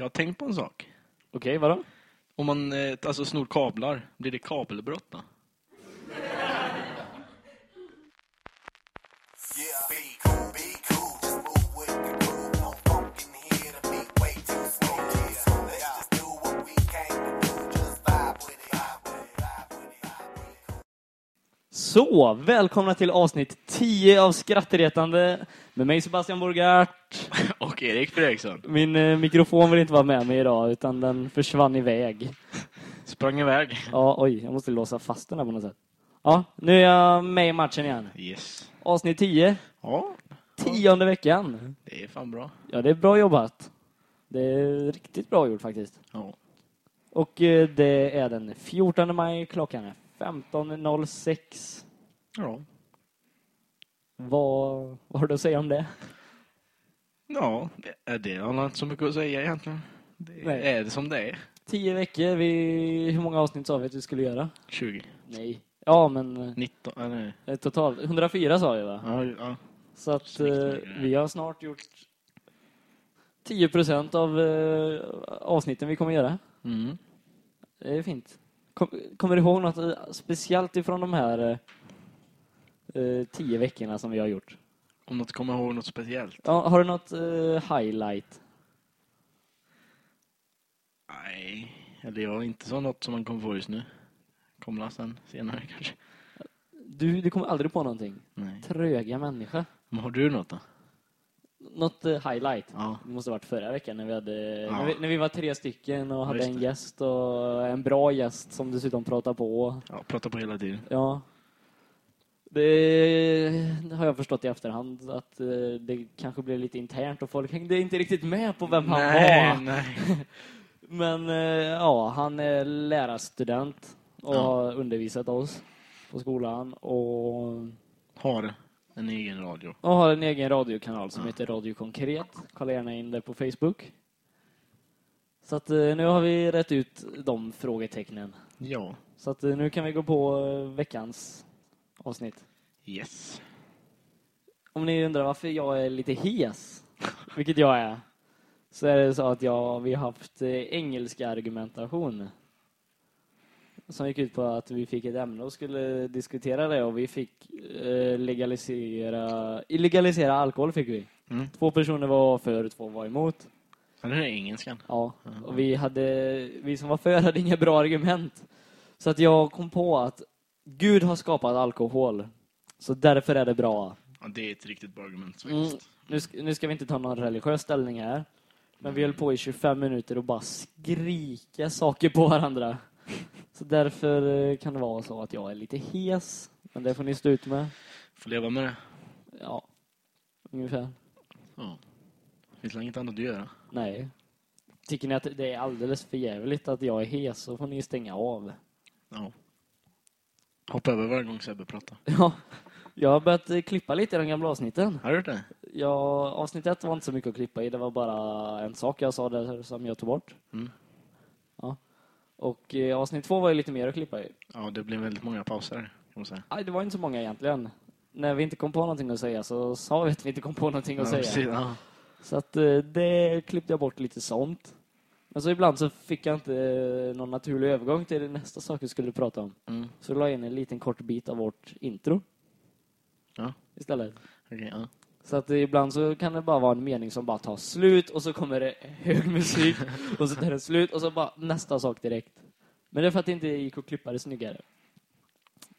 Jag har tänkt på en sak. Okej, vadå? Om man eh, alltså snor kablar, blir det kabelbrott då? Så, välkomna till avsnitt 10 av Skrattretande med mig Sebastian Borgart. Erik Fredriksson. Min eh, mikrofon vill inte vara med mig idag utan den försvann iväg. Sprang iväg. Ja, oj, jag måste låsa fast den här på något sätt. Ja, nu är jag med i matchen igen. Yes. Avsnitt 10, Ja, tionde veckan. det är fan bra. Ja, det är bra jobbat. Det är riktigt bra gjort faktiskt. Ja. Och eh, det är den 14 maj, klockan är 15.06. Ja. Vad, vad har du att säga om det? Ja, det, jag har inte så mycket att säga egentligen. Det Nej. är det som det är. Tio veckor, vi, hur många avsnitt sa vi att vi skulle göra? 20. Nej. Ja, men 19, eller? eh, totalt 104 sa vi va? Ja, ja. Så att Snyggt, eh, snyggt. vi har snart gjort 10 procent av eh, avsnitten vi kommer göra. Mm. Det är fint. Kom, kommer du ihåg något eh, speciellt ifrån de här eh, eh, tio veckorna som vi har gjort? Om något kommer ihåg något speciellt? Ja, har du något eh, highlight? Nej, eller jag inte så något som man kommer få just nu. Kommer sen senare kanske. Du, du kommer aldrig på någonting. Nej. Tröga människa. Men har du något då? Något eh, highlight? Ja. Det måste ha varit förra veckan när vi, hade, Ja. när vi, när vi var tre stycken och hade en gäst och en bra gäst som dessutom pratar på. Ja, prata på hela tiden. Ja. Det har jag förstått i efterhand att eh, det kanske blev lite internt och folk hängde inte riktigt med på vem han nej, var. nej. Men eh, ja, han är lärarstudent och Ja. har undervisat oss på skolan och, Har en egen radio. och har en egen radiokanal som Ja. heter Radio Konkret. Kolla gärna in det på Facebook. Så att eh, nu har vi rätt ut de frågetecknen. Ja. Så att nu kan vi gå på veckans avsnitt. Yes. Om ni undrar varför jag är lite hes, vilket jag är, så är det så att jag, vi har haft eh, engelska argumentation. Som gick ut på att vi fick ett ämne och skulle diskutera det och vi fick eh, legalisera, illegalisera alkohol fick vi. Mm. Två personer var för, två var emot. Ja, det är engelskan. Ja, och vi hade, vi som var för hade inga bra argument. Så att jag kom på att Gud har skapat alkohol. Så därför är det bra. Ja, det är ett riktigt bra argument Mm, nu, sk- nu ska vi inte ta någon religiös ställning här. Men vi höll på i 25 minuter och bara skrika saker på varandra. Så därför eh, kan det vara så att jag är lite hes. Men det får ni stå ut med. Får leva med det. Ja, ungefär. Ja. Finns det inget annat att göra? Nej. Tycker ni att det är alldeles för jävligt att jag är hes så får ni stänga av. Ja. Hoppa över varje gång Sebbe pratar. Ja, jag har börjat eh, klippa lite i de gamla avsnitten. Har du gjort det? Ja, avsnitt ett var inte så mycket att klippa i. Det var bara en sak jag sa där som jag tog bort. Mm. Ja. Och eh, avsnitt två var ju lite mer att klippa i. Ja, det blev väldigt många pauser kan man säga. Nej, det var inte så många egentligen. När vi inte kom på någonting att säga så sa vi att vi inte kom på någonting att Ja, säga. precis, ja. Så att eh, det klippte jag bort lite sånt. Men så ibland så fick jag inte eh, någon naturlig övergång till det nästa sak vi skulle prata om. Mm. Så la jag in en liten kort bit av vårt intro Ja, istället. okej. ja. Så att ibland så kan det bara vara en mening som bara tar slut och så kommer det hög musik och så tar det slut och så bara nästa sak direkt. Men det är för att det inte gick att klippa det snyggare.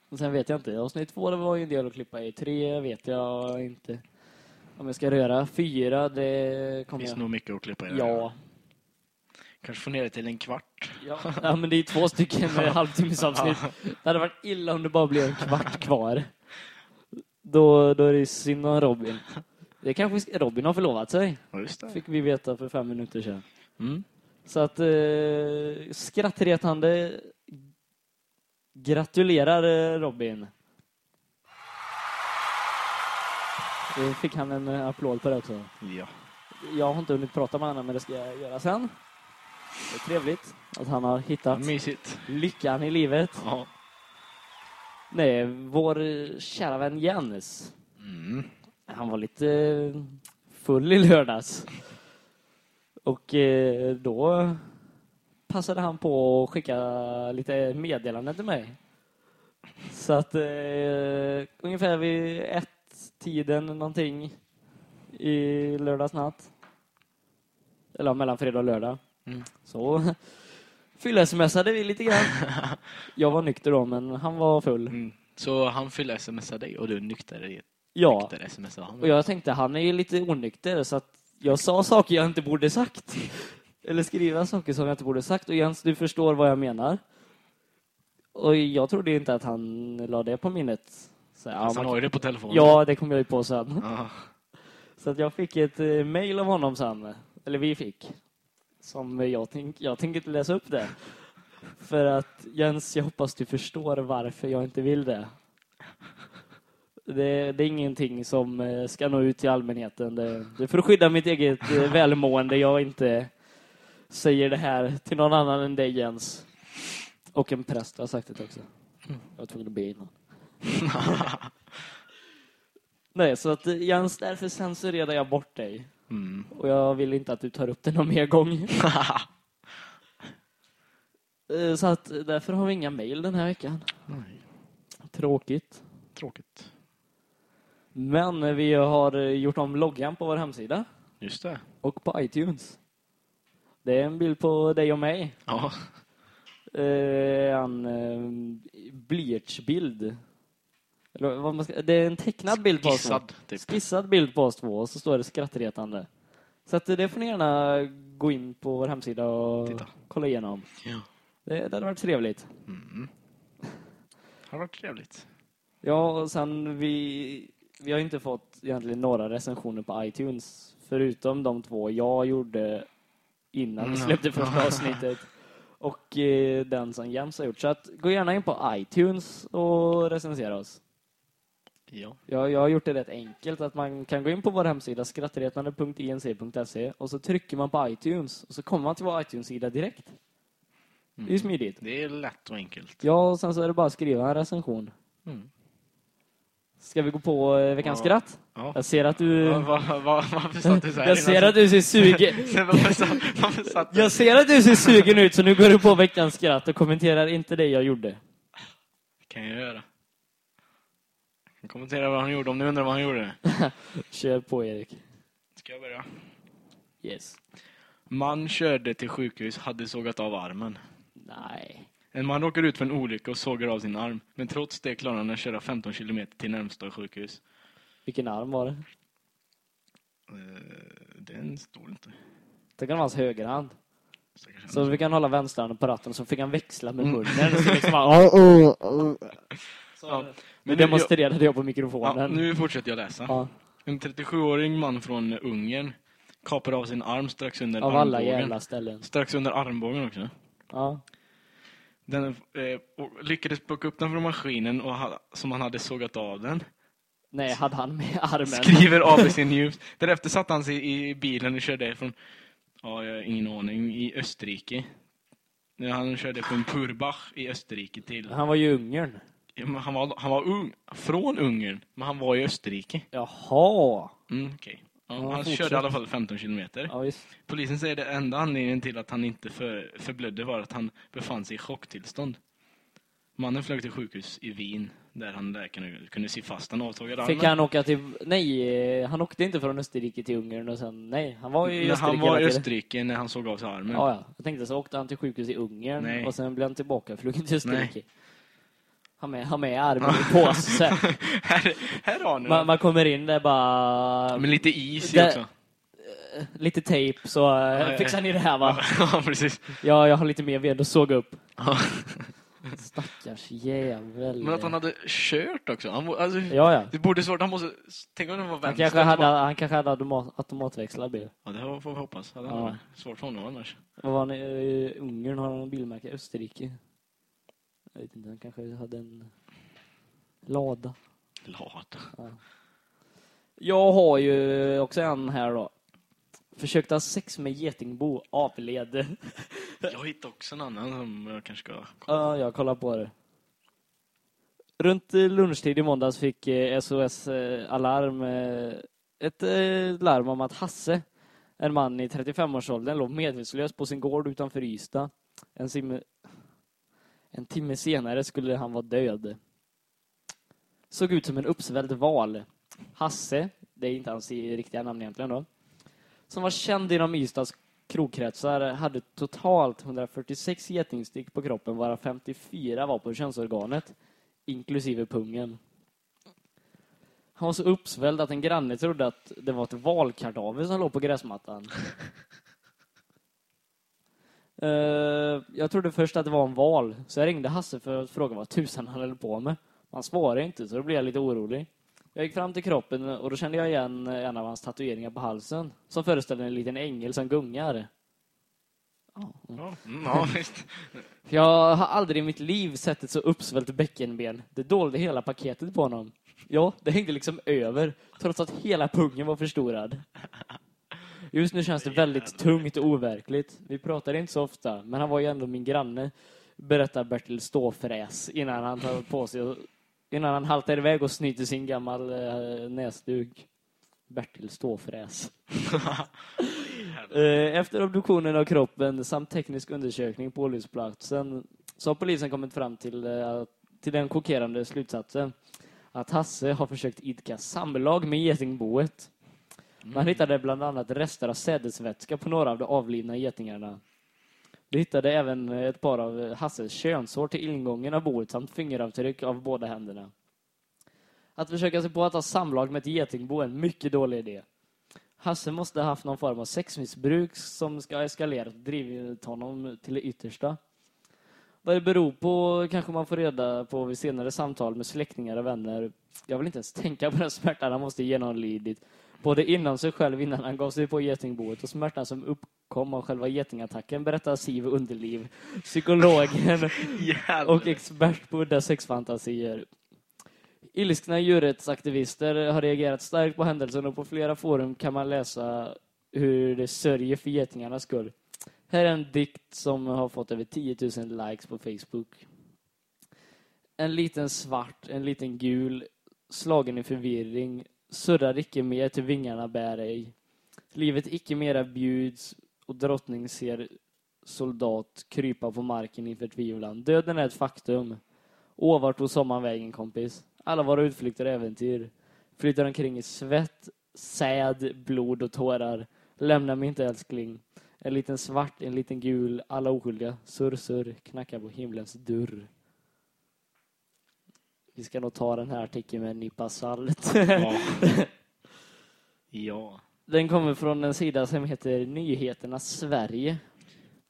Och sen vet jag inte. Avsnitt två det var ju en del att klippa i. Tre vet jag inte om jag ska röra. Fyra det kommer finns jag... nog mycket att klippa i det. Ja. Kanske få ner det till en kvart. ja. Ja men det är två stycken halvtimmesavsnitt. Det hade varit illa om det bara blev en kvart kvar. Då, då är det synd om Robin. Det kanske Robin har förlovat sig. Just det. Fick vi veta för fem minuter sedan. Mm. Så att eh, skrattretande gratulerar eh, Robin. Då fick han en eh, applåd på det också. Ja. Jag har inte hunnit prata med honom men det ska jag göra sen. Det är trevligt att han har hittat Mysigt. lyckan i livet. Ja. Nej, vår kära vän Jens. Mm. Han var lite eh, full i lördags. Och eh, då passade han på att skicka lite meddelanden till mig. Så att eh, ungefär vid ett tiden någonting i lördagsnatt. Eller ja, mellan fredag och lördag. Mm. Så fylla-smsade vi lite grann. Jag var nykter då, men han var full. Mm. Så han fyllde smsa dig och du nykter, Ja, nykter smsa honom. och jag tänkte han är ju lite onykter så att jag sa saker jag inte borde sagt. Eller skriva saker som jag inte borde sagt. Och Jens, du förstår vad jag menar. Och jag trodde inte att han la det på minnet. Så, ja, han man- har ju det på telefonen. ja, det kom jag ju på sen. Ja. Så att jag fick ett eh, mail av honom sen. Eller vi fick. Som jag, tänk, jag tänker inte läsa upp det. För att Jens, jag hoppas du förstår varför jag inte vill det. Det, det är ingenting som eh, ska nå ut till allmänheten. Det, det är för att skydda mitt eget eh, välmående. Jag inte säger det här till någon annan än dig Jens. Och en präst har sagt det också. Jag var tvungen att be innan. Nej, så att eh, Jens, därför censurerar jag bort dig. Mm. Och jag vill inte att du tar upp det någon mer gång. Eh, Så att därför har vi inga mejl den här veckan. Nej, Tråkigt. tråkigt. Men vi har gjort om loggan på vår hemsida Just det. och på iTunes. Det är en bild på dig och mig. Ja. Eh, en eh, blyertsbild. Eller vad man ska, det är en tecknad bild på oss två. Skissad, typ. Skissad bild på oss två och så står det skrattretande. Så att det får ni gärna gå in på vår hemsida och Titta. kolla igenom. Ja. Det, det hade varit trevligt. Mm. Det har varit trevligt. Ja, och sen vi, vi har inte fått egentligen några recensioner på iTunes. Förutom de två jag gjorde innan vi Mm. släppte första avsnittet. Och eh, den som Jens har gjort. Så att, gå gärna in på iTunes och recensera oss. Ja. Jag, jag har gjort det rätt enkelt. Att man kan gå in på vår hemsida skrattretande.inc.se och så trycker man på iTunes och så kommer man till vår iTunes-sida direkt. Det är ju smidigt. Det är lätt och enkelt. Ja, och sen så är det bara att skriva en recension. Mm. Ska vi gå på eh, veckans Ja. skratt? Ja. Jag ser att du... Va, va, va, varför satt du så här Jag ser att du ser sugen... Jag ser att du ser sugen ut, så nu går du på veckans skratt och kommenterar inte det jag gjorde. kan jag göra. Kommentera vad han gjorde om du undrar vad han gjorde. Kör på, Erik. Ska jag börja? Yes. Man körde till sjukhus, hade sågat av armen. Nej. En man råkar ut för en olycka och sågar av sin arm. Men trots det klarar han att köra 15 kilometer till närmsta sjukhus. Vilken arm var det? Eh, Den står inte. Det kan vara hans högerhand. Stackars Så vi kan hålla vänsterhanden på ratten så fick han växla med Mm. munnen. Så liksom bara, oh, oh, oh. Så, Ja, Men nu, demonstrerade jag på ja, mikrofonen. nu fortsätter jag läsa. Ja, En 37-årig man från Ungern kapar av sin arm strax under av alla armbågen. jävla ställen. Strax under armbågen också. Ja. Den eh, lyckades plocka upp den från maskinen och ha, som han hade sågat av den. Nej, hade han med armen? Skriver ABC News. Därefter satte han sig i bilen och körde från, ja, jag har ingen aning, i Österrike. Han körde från Purbach i Österrike till, Han var ju Ungern. Han var, han var ung, från Ungern, men han var i Österrike. Jaha. Mm, okej. Ja, han fortsätt. körde i alla fall 15 kilometer. Ja. Polisen säger det enda anledningen till att han inte för, förblödde var att han befann sig i chocktillstånd. Mannen flög till sjukhus i Wien där han läkarna kunde se fast den avtagade armen. Fick han åka till... Nej, eh, han åkte inte från Österrike till Ungern och sen... Nej, han var ju i Österrike han var i. Österrike när han såg av sig armen. Ja, ja. Jag tänkte så åkte han till sjukhus i Ungern Nej. och sen blev han tillbaka flugen till Österrike. Nej. Han med, han med armen i påse. här, här har ni man, man kommer in där bara... Med lite is i också. Lite tejp så eh, ja. fixar ni det här va? ja, precis. Ja, jag har lite mer ved att såga upp. Stackars jävel. Men att han hade kört också. Han, alltså, Ja, ja. Det borde svårt. Han måste... Tänk om det var Han vänster. kanske hade, han kanske hade automat, automatväxlad bil. Ja, det får vi hoppas. Ja, det Ja. var svårt för honom annars. Vad var han i i Ungern? Har han en bilmärke? Österrike? Jag vet inte, han kanske hade en lada. Lat. Jag har ju också en här då. Försökte ha sex med getingbo, avled. Jag hittade också en annan som jag kanske ska... Ja, jag kollar på det. Runt eh, lunchtid i måndags fick eh, SOS eh, Alarm eh, ett eh, larm om att Hasse, En man i 35-årsåldern låg medvetslös på sin gård utanför Ystad. En en timme senare skulle han vara död. Såg ut som en uppsvälld val. Hasse, det är inte hans riktiga namn egentligen då, som var känd inom Ystads krogkretsar hade totalt 146 getingstick på kroppen varav 54 var på könsorganet, inklusive pungen. Han var så uppsvälld att en granne trodde att det var ett valkadaver som låg på gräsmattan. Eh, jag trodde först att det var en val, så jag ringde Hasse för att fråga vad tusan han höll på med. Han svarade inte, så då blev jag lite orolig. Jag gick fram till kroppen och då kände jag igen en av hans tatueringar på halsen som föreställde en liten ängel som gungar. Ja. Ja, mm, ja visst. Jag har aldrig i mitt liv sett ett så uppsvällt bäckenben. Det dolde hela paketet på honom. Ja, det hängde liksom över, trots att hela pungen var förstorad. Just nu känns det väldigt tungt och overkligt. Vi pratar inte så ofta, men han var ju ändå min granne, berättar Bertil Ståfräs innan han tar på sig och, innan han haltar iväg och snyter sin gammal eh, näsduk. Bertil Ståfräs. Eh, Efter obduktionen av kroppen samt teknisk undersökning på olycksplatsen så har polisen kommit fram till, eh, till den chockerande slutsatsen att Hasse har försökt idka samlag med getingboet. Man hittade bland annat rester av sädesvätska på några av de avlidna getingarna. De hittade även ett par av Hasses könshår till ingången av boet samt fingeravtryck av båda händerna. Att försöka sig på att ha samlag med ett getingbo är en mycket dålig idé. Hasse måste ha haft någon form av sexmissbruk som ska ha eskalerat och drivit honom till det yttersta. Vad det beror på kanske man får reda på vid senare samtal med släktingar och vänner. Jag vill inte ens tänka på den smärtan han måste genomlidit. Både inom sig själv innan han gav sig på getingboet och smärtan som uppkom av själva getingattacken berättar Siv Underliv, psykologen och expert på udda sexfantasier. Ilskna djurrättsaktivister har reagerat starkt på händelsen och på flera forum kan man läsa hur det sörjer för getingarnas skull. Här är en dikt som har fått över 10 000 likes på Facebook. En liten svart, en liten gul, slagen i förvirring, surrar icke mer till vingarna bär ej. Livet icke mera bjuds och drottning ser soldat krypa på marken i förtvivlan. Döden är ett faktum. Åh, vart tog sommaren vägen, kompis? Alla våra utflykter och äventyr. Flyttar omkring i svett, säd, blod och tårar. Lämna mig inte, älskling. En liten svart, en liten gul, alla oskyldiga. Surr, surr, knackar på himlens dörr. Vi ska nog ta den här artikeln med en nypa salt. Ja. ja. Den kommer från en sida som heter Nyheterna Sverige.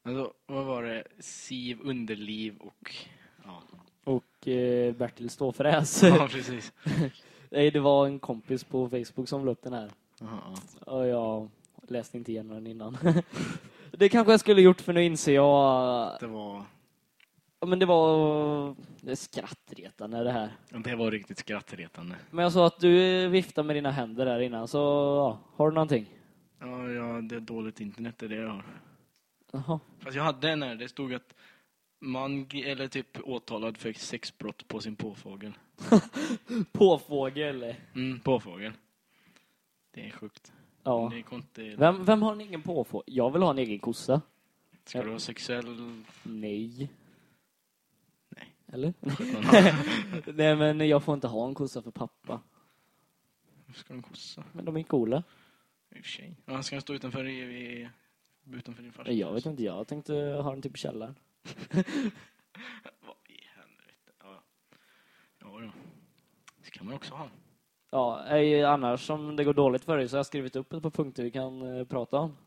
Alltså, vad var det? Siv Underliv och... Ja, Och eh, Bertil Ståfräs. ja precis. Nej, det var en kompis på Facebook som la upp den här. Ja, Och jag läste inte igenom den innan. det kanske jag skulle gjort för nu inser jag... det var... Men det var det skrattretande det här. Det var riktigt skrattretande. Men jag sa att du viftade med dina händer där innan, så ja, har du någonting? Ja, ja, det är dåligt internet det är det jag har. Jaha. Fast jag hade en här, det stod att man, eller typ åtalad för sexbrott på sin påfågel. Påfågel. Mm, påfågel. Det är sjukt. Ja. Det är inte... Vem, vem har en egen påfågel? Jag vill ha en egen kossa. Ska du ha sexuell... Nej. Eller? Nej, men jag får inte ha en kossa för pappa. Ska du en kossa? Men de är coola. I och för sig. Ja, ska den stå utanför, i, utanför din farsa? Jag vet inte, jag tänkte ha den typ i källaren. Vad i helvete? Ja, ja. ja. Det kan man också ha. Ja, annars om det går dåligt för dig så har jag skrivit upp ett par punkter vi kan eh, prata om.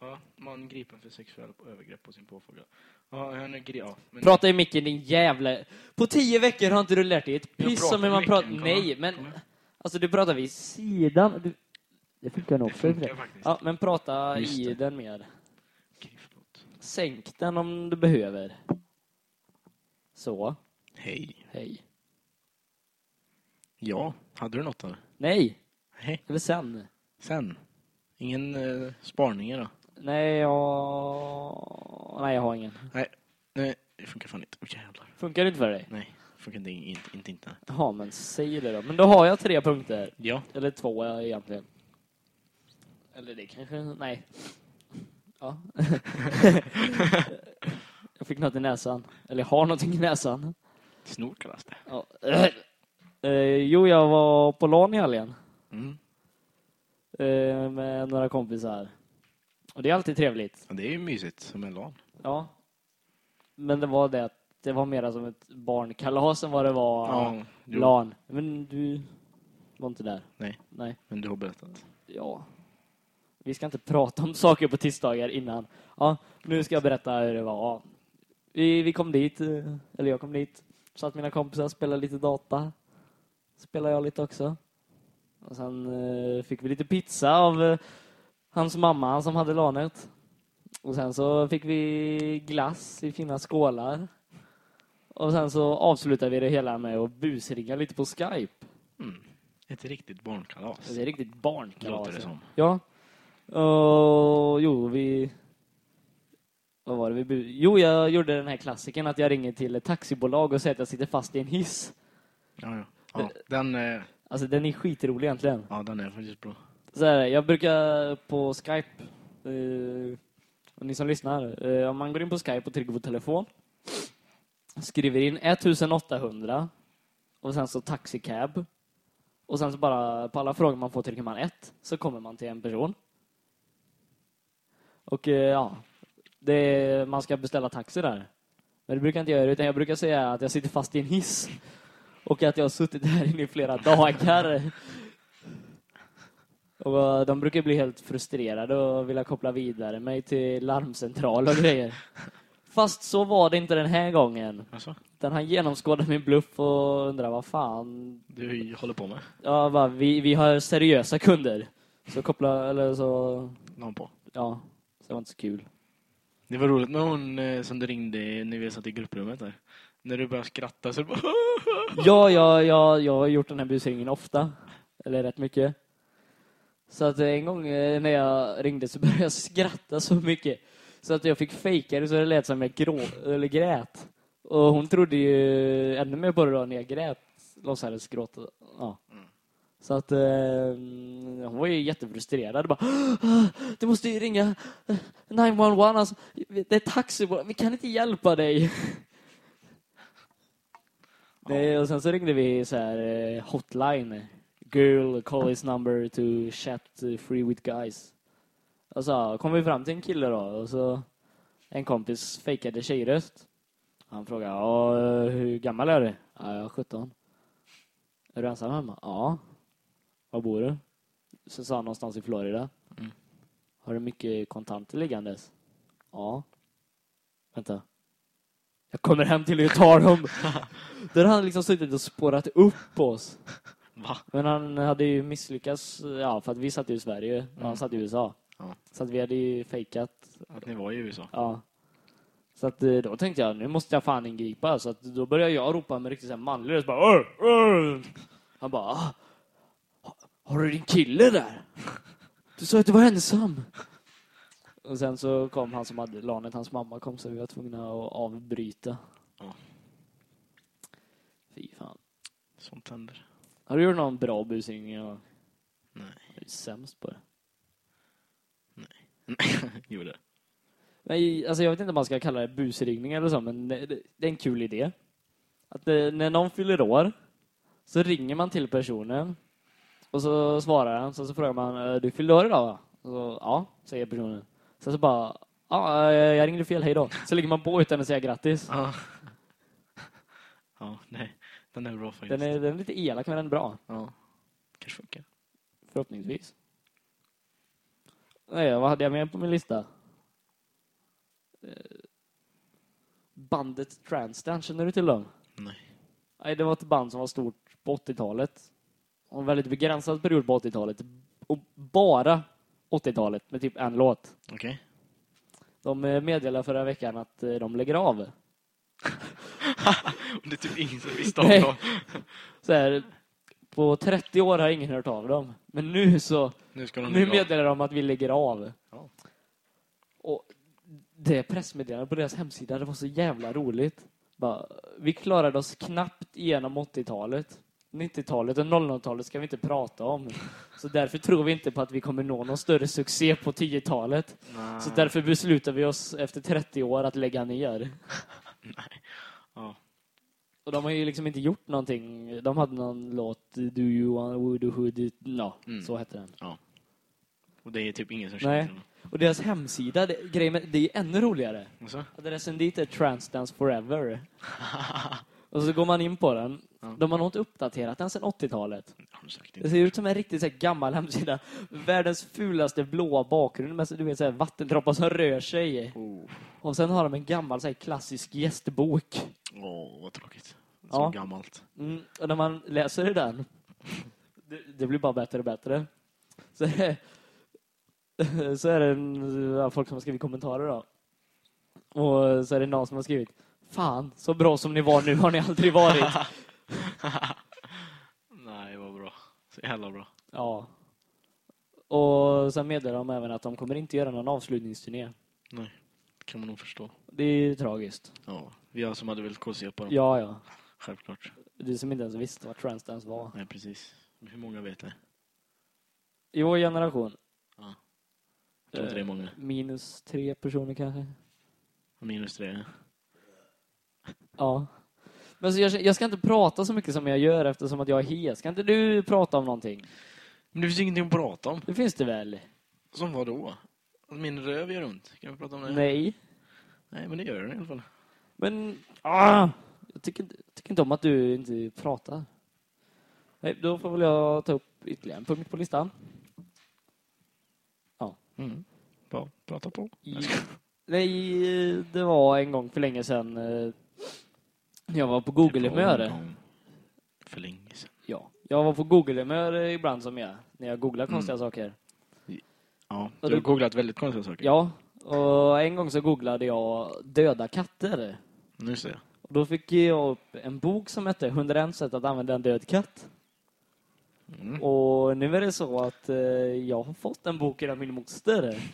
Ja, man gripen för sexuella övergrepp på sin påfågel. Ja, han är gri- ja, men Prata i micken din jävla... På tio veckor har inte du lärt dig ett piss om hur man pratar... Nej, men... Alltså du pratar vid sidan. Du... Det funkar nog Det funkar faktiskt. Ja, men prata i den mer. Sänk den om du behöver. Så. Hej. Hej. Ja, hade du något eller? Nej, Nej. eller sen. Sen? Ingen eh, spaningar då? Nej, jag... Nej, jag har ingen. Nej, nej, det funkar fan inte. Åh jävlar. Funkar det inte för dig? Nej, funkar inte, inte, inte internet. Ja, men säg det då. Men då har jag tre punkter. Ja. Eller två egentligen. Eller det kanske, nej. Ja. jag fick något i näsan. Eller jag har någonting i näsan. Snor kallas det. Ja. Eh, jo, jag var på LAN i helgen. Mm. Eh, med några kompisar. Och det är alltid trevligt. Ja, det är ju mysigt som en LAN. Ja. Men det var det att det var mer som ett barnkalas än vad det var Ja, jo. LAN. Men du var inte där? Nej. Nej. Men du har berättat. Ja. Vi ska inte prata om saker på tisdagar innan. Ja, nu ska jag berätta hur det var. Vi, vi kom dit, eh, eller jag kom dit. Satt mina kompisar spelade lite data. Spelade jag lite också. Och sen eh, fick vi lite pizza av eh, hans mamma som hade lanet. Och sen så fick vi glass i fina skålar. Och sen så avslutade vi det hela med att busringa lite på Skype. Mm. Ett riktigt barnkalas. Är riktigt barnkalas. Låter det som. Ja. Och jo, vi... Vad var det vi... Jo, jag gjorde den här klassiken att jag ringer till ett taxibolag och säger att jag sitter fast i en hiss. Ja, ja. ja den, eh, Alltså, den är skitrolig egentligen. ja, den är faktiskt bra. Så här, jag brukar på Skype, eh, och ni som lyssnar, eh, om man går in på Skype och trycker på telefon, skriver in 1800 och sen så taxicab och sen så bara på alla frågor man får trycker man 1, så kommer man till en person. Och eh, ja, det, man ska beställa taxi där. Men det brukar jag inte göra utan jag brukar säga att jag sitter fast i en hiss och att jag har suttit där inne i flera dagar. Och eh, de brukar bli helt frustrerade och vilja koppla vidare mig till larmcentral och grejer. Fast så var det inte den här gången. Alltså, Utan han genomskådade min bluff och undrade vad fan. du håller på med? Ja, va, vi, vi har seriösa kunder. Så koppla, eller så, Någon på. ja, så det var inte så kul. Det var roligt med hon eh, som du ringde när vi satt i grupprummet där. När du började skratta så bara... Ja, ja, ja, jag har gjort den här busringen ofta. Eller rätt mycket. Så att en gång eh, när jag ringde så började jag skratta så mycket. Så att jag fick fejka det så det lät som jag grå, eller grät. Och hon trodde ju ännu mer på det då när jag grät. Låtsades gråta. Ja. Så att eh, hon var ju jättefrustrerad. Bara, "Ah, du måste ju ringa eh, 911. Alltså, det är taxibolag. Vi kan inte hjälpa dig. Nej, och sen så ringde vi så här eh, hotline. Girl, call his number to chat eh, free with guys. Och så kom vi fram till en kille då och så en kompis fejkade tjejröst. Han frågade, ja, hur gammal är du? Ja, jag är 17. Är du ensam hemma? Ja. Var bor du? Så sa han någonstans i Florida. Mm. Har du mycket kontanter liggandes? Ja. Vänta. Jag kommer hem till dig och tar dem. Där har han liksom suttit och spårat upp oss. Va? Men han hade ju misslyckats, ja, för att vi satt i Sverige och han satt i USA. Ja. Så att vi hade ju fejkat, Att ni var i USA? ja. Så att eh, då tänkte jag, nu måste jag fan ingripa. Så att då började jag ropa med riktigt så här manlig röst, bara "Åh, åh." Han bara, "Ah, ha- har du din kille där? Du sa att du var ensam. Och sen så kom han som hade lanet, hans mamma kom så vi var tvungna att avbryta. Ja. Fy fan. Sånt händer. Har du gjort någon bra busringning? gång? Nej. Jag är sämst på det. jo det. Nej, alltså jag vet inte om man ska kalla det busringning eller så, men det, det, det är en kul idé. Att eh, när någon fyller år så ringer man till personen och så svarar han, så, så frågar man, "Eh, du fyllde år idag va? Och så, ja, säger personen. Sen så bara, ja, eh, jag ringde fel, hej då. Så lägger man på utan att säga grattis. Ja. ja, nej. Den är bra faktiskt. Den är, den är lite elak, men den är bra. Ja. Kanske funkar. Förhoppningsvis. Nej, vad hade jag med på min lista? Eh, Bandet Transdance, känner du till dem? Nej. Nej, det var ett band som var stort på 80-talet. Och en väldigt begränsad period på 80-talet. Och bara 80-talet med typ en låt. Okej. De eh, meddelade förra veckan att eh, de lägger av. Och det är typ ingen som visste om Nej. dem. Så här, på 30 år har ingen hört av dem. Men nu så Nu ska de Nu lägga av. meddelar de att vi lägger av. Ja. Och det pressmeddelandet på deras hemsida, det var så jävla roligt. Bara, vi klarade oss knappt igenom 80-talet. 90-talet och 00-talet ska vi inte prata om. Så därför tror vi inte på att vi kommer nå någon större succé på 10-talet. Så därför beslutar vi oss efter 30 år att lägga ner. Nej. Ja. Och de har ju liksom inte gjort någonting. De hade någon låt, Do you want, would you, no, Mm. så hette den. Och det är typ ingen som känner dem. Och deras hemsida, det, grejen med, det är ännu roligare. Så? Adressen dit är Transdance Forever. Och så går man in på den. Ja. De har nog inte uppdaterat den sedan 80-talet. Har du sagt Det ser ut som en riktigt så här, gammal hemsida. Världens fulaste blåa bakgrund med du vet, så här, vattendroppar som rör sig. Oh. Och sen har de en gammal så här, klassisk gästbok. Åh, vad tråkigt. Så Ja. gammalt. Mm, och när man läser i den, det, det blir bara bättre och bättre. Så, det- så är det en, folk som har skrivit kommentarer då. Och så är det någon som har skrivit Fan, så bra som ni var nu har ni aldrig varit. Nej, vad bra. Så jävla bra. Ja. Och sen meddelar de även att de kommer inte göra någon avslutningsturné. Nej, kan man nog förstå. Det är tragiskt. Ja, vi som hade velat se på dem. Ja, ja. Självklart. Du som inte ens visste vad Transdance var. Nej, precis. Hur många vet det? I vår generation. Ja. Jag tror inte det är många. Minus tre personer kanske. Minus tre. Ja. Men så jag, jag ska inte prata så mycket som jag gör eftersom att jag är hes. Kan inte du prata om någonting? Men det finns ingenting att prata om. Det finns det väl? Som vad då? Min röv gör ont. Kan vi prata om det? Nej. Nej, men det gör den i alla fall. Men, ah, jag tycker, inte- jag tycker inte om att du inte pratar. Nej, då får väl jag ta upp ytterligare en punkt på listan. Mm. Bra, prata på. I, nej, det var en gång för länge sedan. eh, Jag var på Google-humör. För länge sedan. Ja, jag var på Google-humör eh, ibland som jag, när jag googlar Mm. konstiga saker. Ja, du har googlat väldigt konstiga saker. Ja, och en gång så googlade jag döda katter. Nu ser jag. Och då fick jag upp en bok som hette 101 sätt att använda en död katt. Mm. Och nu är det så att eh, jag har fått en bok av min moster.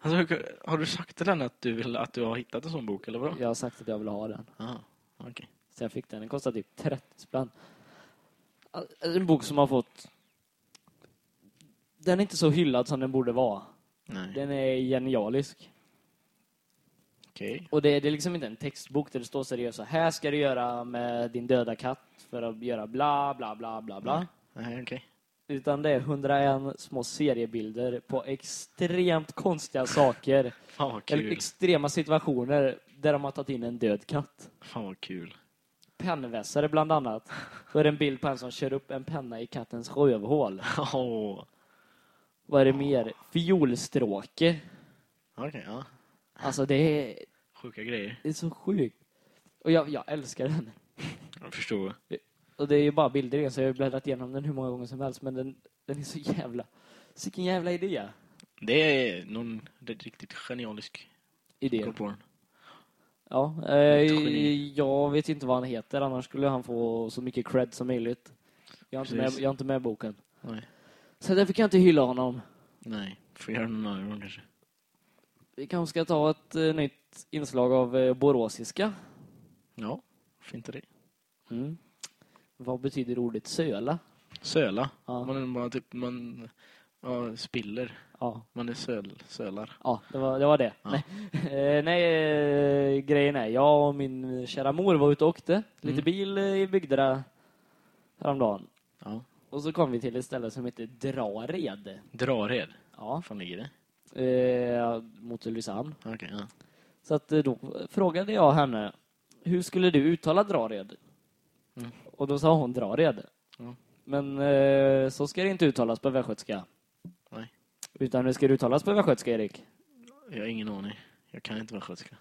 Alltså, har du sagt till henne att du, vill, att du har hittat en sån bok, eller vadå? Jag har sagt att jag vill ha den. Aha, okej. Så jag fick den. Den kostar typ 30 spänn. En bok som har fått... Den är inte så hyllad som den borde vara. Nej, Den är genialisk. Okej. Och det, det är liksom inte en textbok där det står seriöst så här ska du göra med din döda katt för att göra bla bla bla bla bla. Nej, okej. Utan det är 101 små seriebilder på extremt konstiga saker. Fan vad Eller kul. extrema situationer där de har tagit in en död katt. Fan vad kul. Pennvässare bland annat. Då är det en bild på en som kör upp en penna i kattens rövhål. Åh. Vad är det mer? Fiolstråke. Okej, ja. Alltså det är, Sjuka grejer. det är så sjukt. Och jag, jag älskar den. Jag förstår. Och det är ju bara bilder i den, så jag har bläddrat igenom den hur många gånger som helst. Men den, den är så jävla... Vilken jävla idé. Det är någon det är riktigt genialisk Idé. Ja, eh, jag vet inte vad han heter, annars skulle han få så mycket cred som möjligt. Jag har inte, med, jag har inte med boken. Nej. Så därför kan jag inte hylla honom. Nej, får göra någon annan gång kanske. Vi kanske ska ta ett eh, nytt inslag av eh, boråsiska. Ja, fint är det. Mm. Vad betyder ordet söla? Söla. Ja. Man bara typ, man ja, spiller. Ja, Man är söl, sölar. ja det, var, det var det. Ja. Nej, eh, nej grejen är, jag och min kära mor var ute och åkte lite Mm. bil i bygderna häromdagen. Ja. Och så kom vi till ett ställe som heter Drared. Drared. Ja, Var fan ligger det? Eh, mot Ulricehamn. Okej, ja. Så att eh, då frågade jag henne, hur skulle du uttala Drared? Mm. Och då sa hon Drared. Ja. Men eh, så ska det inte uttalas på västgötska. Nej. Utan hur ska det uttalas på västgötska, Erik? Jag har ingen aning. Jag kan inte västgötska.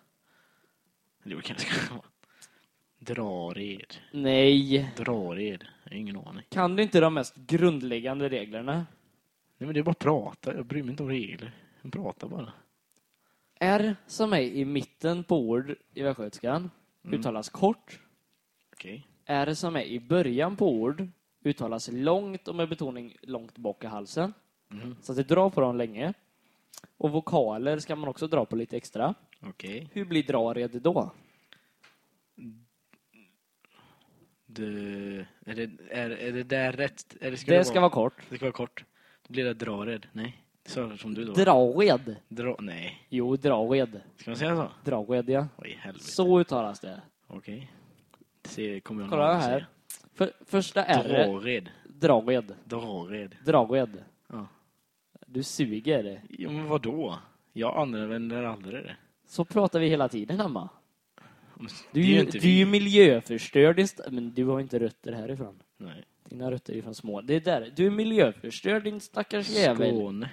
Jo, kanske kan. Drared. Nej. Drared. Jag har ingen aning. Kan du inte de mest grundläggande reglerna? Nej, men det är bara att prata. Jag bryr mig inte om regler. Jag pratar bara. R som är i mitten på ord i västgötskan Mm. uttalas kort. Okej. R som är i början på ord uttalas långt och med betoning långt bak i halsen. Mhm. Så att det drar på dem länge. Och vokaler ska man också dra på lite extra. Okej. Hur blir drared då? Du, är det, är, är det där rätt? Eller ska Det det ska vara, vara kort. Det ska vara kort. Då blir det drared. Nej, sa som du då. Drared. Dra, nej, Jo, drared. ska man säga så? Drared, ja. Oj, helvete. Så uttalas det. Okej. Se, kommer jag Kolla här. För, första R. Drared. Drared. Drared. Drared. Ja. Du suger. ja, men vadå? Jag använder aldrig det. Så pratar vi hela tiden, Emma. Men Du, är ju, inte du är ju miljöförstörd. Men du har inte rötter härifrån. Nej. Dina rötter är från små. Det är där. Du är miljöförstörd, din stackars jävel. Skåne.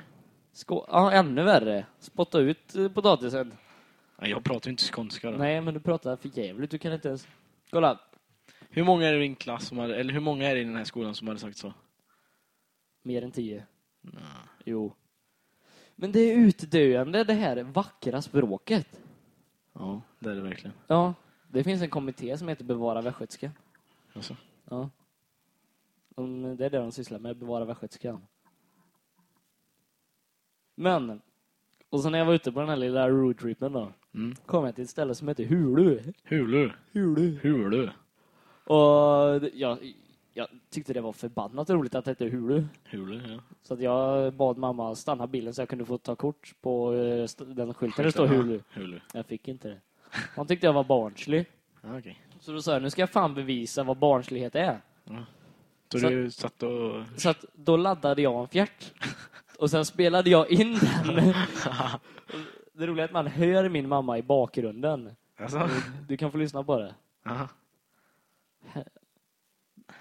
Skå ja, ännu värre. Spotta ut eh, potatisen. Ja, jag pratar ju inte skånska då. Nej, men du pratar för jävligt. Du kan inte ens... Kolla. Hur många är det i din klass som hade, eller hur många är det i den här skolan som hade sagt så? Mer än tio. Nå. Jo. Men det är utdöende, det här vackra språket. Ja, det är det verkligen. Ja. Det finns en kommitté som heter Bevara västgötska. Alltså. Ja. De, det är det de sysslar med, bevara västgötskan. Men, och så när jag var ute på den här lilla roadtrippen då, Mm. kom jag till ett ställe som heter Hulu. Hulu. Hulu. Hulu. Och jag, jag tyckte det var förbannat roligt att det hette Hulu. Hulu, ja. Så att jag bad mamma stanna bilen så jag kunde få ta kort på eh, den skylten där det står Hulu. Hulu. Jag fick inte det. Han tyckte jag var barnslig. Ja, okej. Så då sa jag, nu ska jag fan bevisa vad barnslighet är. Så, Så- du satt och... Så att då laddade jag en fjärt. Och sen spelade jag in den. Det roliga är att man hör min mamma i bakgrunden. Alltså? Du kan få lyssna på det. Aha.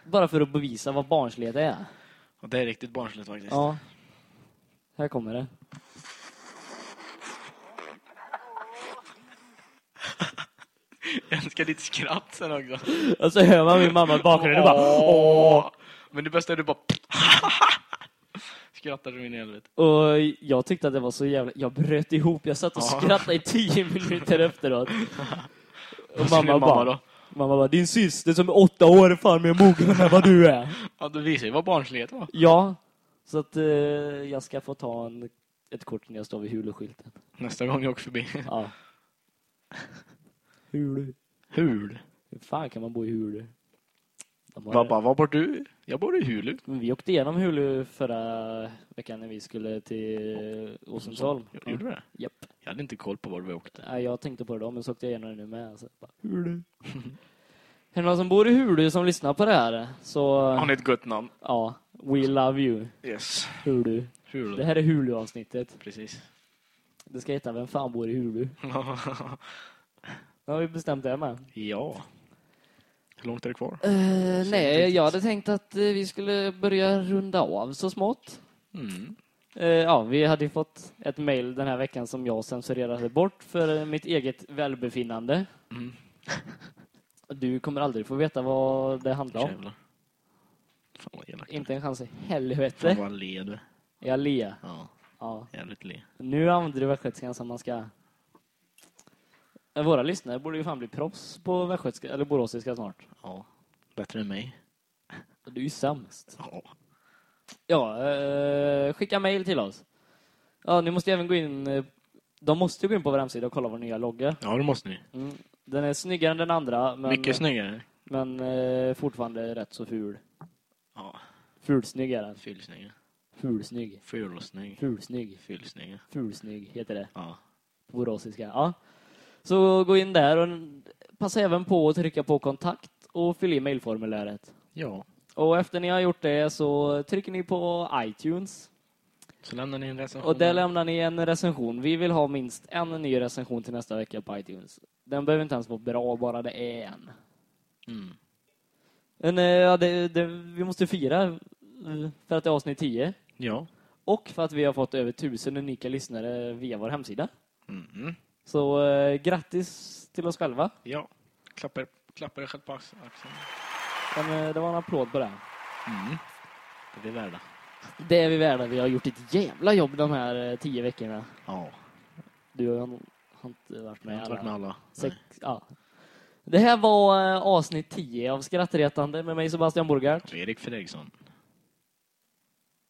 Bara för att bevisa vad barnslighet är. Och det är riktigt barnsligt faktiskt. Ja. Här kommer det. Jag älskar ditt skratt sen också. Och så hör man min mamma i bakgrunden och bara Åh! Men det bästa är du bara... Skrattar du in i helvete. Och jag tyckte att det var så jävla... Jag bröt ihop. Jag satt och Ja. skrattade i tio minuter efteråt. Och mamma din bara... då? Mamma bara, din syster som är åtta år fan mer mogen än vad du är. Ja, du visar ju vad barnslighet var. Ja, så att eh, jag ska få ta en, ett kort när jag står vid Hulu-skylten. Nästa gång jag åker förbi. Ja. Hulu. Hul. Hur fan kan man bo i Hulu? Bara, var bor du? Jag bor i Hulu. Men vi åkte igenom Hulu förra veckan när vi skulle till Åsensholm. Gjorde det? Japp. Jag hade inte koll på var vi åkte. Nej, jag tänkte på det då, men så åkte jag igenom det nu med. Så bara, Hulu. är det någon som bor i Hulu som lyssnar på det här? Så, Har ni ett gott namn? ja, we love you, Yes. Hulu. Hulu. Det här är Hulu-avsnittet. Precis. Det ska heta Vem fan bor i Hulu? Har vi bestämt det med. ja. Hur långt är det kvar? Uh, nej, jag hade tänkt att eh, vi skulle börja runda av så smått. Mm. Eh, ja, vi hade fått ett mejl den här veckan som jag censurerade bort för mitt eget välbefinnande. Mm. Du kommer aldrig få veta vad det handlar om. Jävlar. Fan vad. Inte en chans i Fan helvete. vad le du. Jag le. Ja, Ja. jävligt le. Nu använder du västgötskan som man ska. Våra lyssnare borde ju fan bli proffs på västgötska, eller boråsiska snart. Ja. Bättre än mig. Du är ju sämst. Ja. Ja, eh, skicka mejl till oss. Ja, ni måste även gå in. Eh, de måste ju gå in på vår hemsida och kolla vår nya logga. Ja, det måste ni. Mm. Den är snyggare än den andra, men, Mycket snyggare. men eh, fortfarande rätt så ful. Ja. Fulsnygg är den. Fyllsnygga. Fulsnygg. Fulsnygg. Fulsnygg. Fyllsnygga. Fulsnygg heter det. Ja. Boråsiska. Ja. Så gå in där och passa även på att trycka på kontakt och fyll i mejlformuläret. Ja. Och efter ni har gjort det så trycker ni på iTunes Så lämnar ni en recension. och där lämnar ni en recension. Vi vill ha minst en ny recension till nästa vecka på iTunes. Den behöver inte ens vara bra, bara det är en. Mm. Men eh, ja, det, det, vi måste fira eh, för att det är avsnitt 10 Ja. och för att vi har fått över tusen unika lyssnare via vår hemsida. Mm. Så eh, grattis till oss själva. Ja. Klappar, klappar själv på axeln. Men, det var en applåd på det. Mm. Det är vi värda. Det är vi värda. Vi har gjort ett jävla jobb de här eh, tio veckorna. Ja. Du har, har inte varit med inte varit med alla. Sex, ja. Det här var eh, avsnitt 10 av Skrattretande med mig Sebastian Borgart. Nej. Erik Fredriksson.